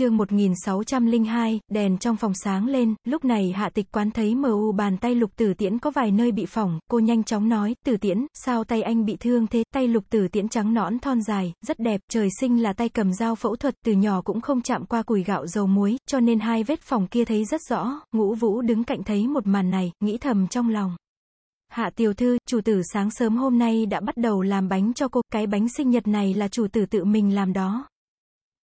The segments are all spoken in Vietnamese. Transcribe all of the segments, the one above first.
chương 1602, đèn trong phòng sáng lên, lúc này hạ tịch quán thấy mu bàn tay lục tử tiễn có vài nơi bị phỏng, cô nhanh chóng nói, tử tiễn, sao tay anh bị thương thế, tay lục tử tiễn trắng nõn thon dài, rất đẹp, trời sinh là tay cầm dao phẫu thuật, từ nhỏ cũng không chạm qua củi gạo dầu muối, cho nên hai vết phỏng kia thấy rất rõ, ngũ vũ đứng cạnh thấy một màn này, nghĩ thầm trong lòng. Hạ tiểu thư, chủ tử sáng sớm hôm nay đã bắt đầu làm bánh cho cô, cái bánh sinh nhật này là chủ tử tự mình làm đó.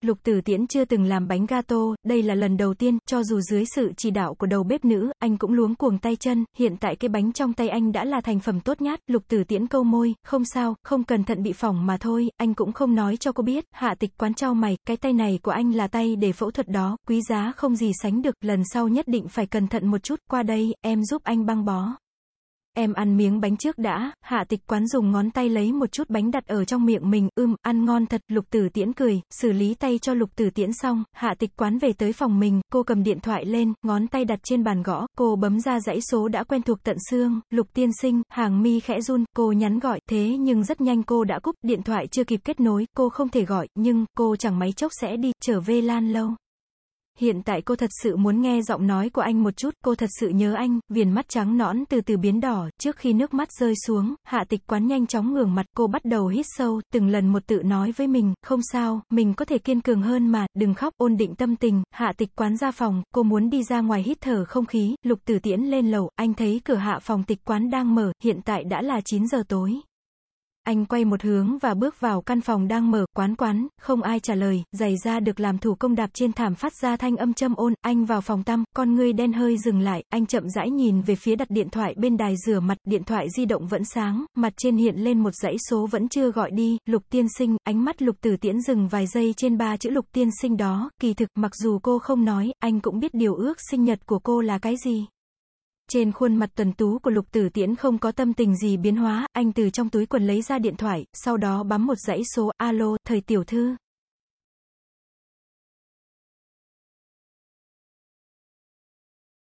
Lục Tử Tiễn chưa từng làm bánh gato, đây là lần đầu tiên, cho dù dưới sự chỉ đạo của đầu bếp nữ, anh cũng luống cuồng tay chân, hiện tại cái bánh trong tay anh đã là thành phẩm tốt nhất. Lục Tử Tiễn câu môi, không sao, không cẩn thận bị phỏng mà thôi, anh cũng không nói cho cô biết, hạ tịch quán trao mày, cái tay này của anh là tay để phẫu thuật đó, quý giá không gì sánh được, lần sau nhất định phải cẩn thận một chút, qua đây, em giúp anh băng bó. Em ăn miếng bánh trước đã, hạ tịch quán dùng ngón tay lấy một chút bánh đặt ở trong miệng mình, ưm, ăn ngon thật, lục tử tiễn cười, xử lý tay cho lục tử tiễn xong, hạ tịch quán về tới phòng mình, cô cầm điện thoại lên, ngón tay đặt trên bàn gõ, cô bấm ra dãy số đã quen thuộc tận xương, lục tiên sinh, hàng mi khẽ run, cô nhắn gọi, thế nhưng rất nhanh cô đã cúp, điện thoại chưa kịp kết nối, cô không thể gọi, nhưng, cô chẳng mấy chốc sẽ đi, trở về Lan Lâu. Hiện tại cô thật sự muốn nghe giọng nói của anh một chút, cô thật sự nhớ anh, viền mắt trắng nõn từ từ biến đỏ, trước khi nước mắt rơi xuống, hạ tịch quán nhanh chóng ngường mặt, cô bắt đầu hít sâu, từng lần một tự nói với mình, không sao, mình có thể kiên cường hơn mà, đừng khóc, ôn định tâm tình, hạ tịch quán ra phòng, cô muốn đi ra ngoài hít thở không khí, lục tử tiễn lên lầu, anh thấy cửa hạ phòng tịch quán đang mở, hiện tại đã là 9 giờ tối. Anh quay một hướng và bước vào căn phòng đang mở, quán quán, không ai trả lời, giày da được làm thủ công đạp trên thảm phát ra thanh âm châm ôn, anh vào phòng tăm, con ngươi đen hơi dừng lại, anh chậm rãi nhìn về phía đặt điện thoại bên đài rửa mặt, điện thoại di động vẫn sáng, mặt trên hiện lên một dãy số vẫn chưa gọi đi, lục tiên sinh, ánh mắt lục tử tiễn dừng vài giây trên ba chữ lục tiên sinh đó, kỳ thực, mặc dù cô không nói, anh cũng biết điều ước sinh nhật của cô là cái gì. Trên khuôn mặt tuần tú của lục tử tiễn không có tâm tình gì biến hóa, anh từ trong túi quần lấy ra điện thoại, sau đó bấm một dãy số, alo, thời tiểu thư.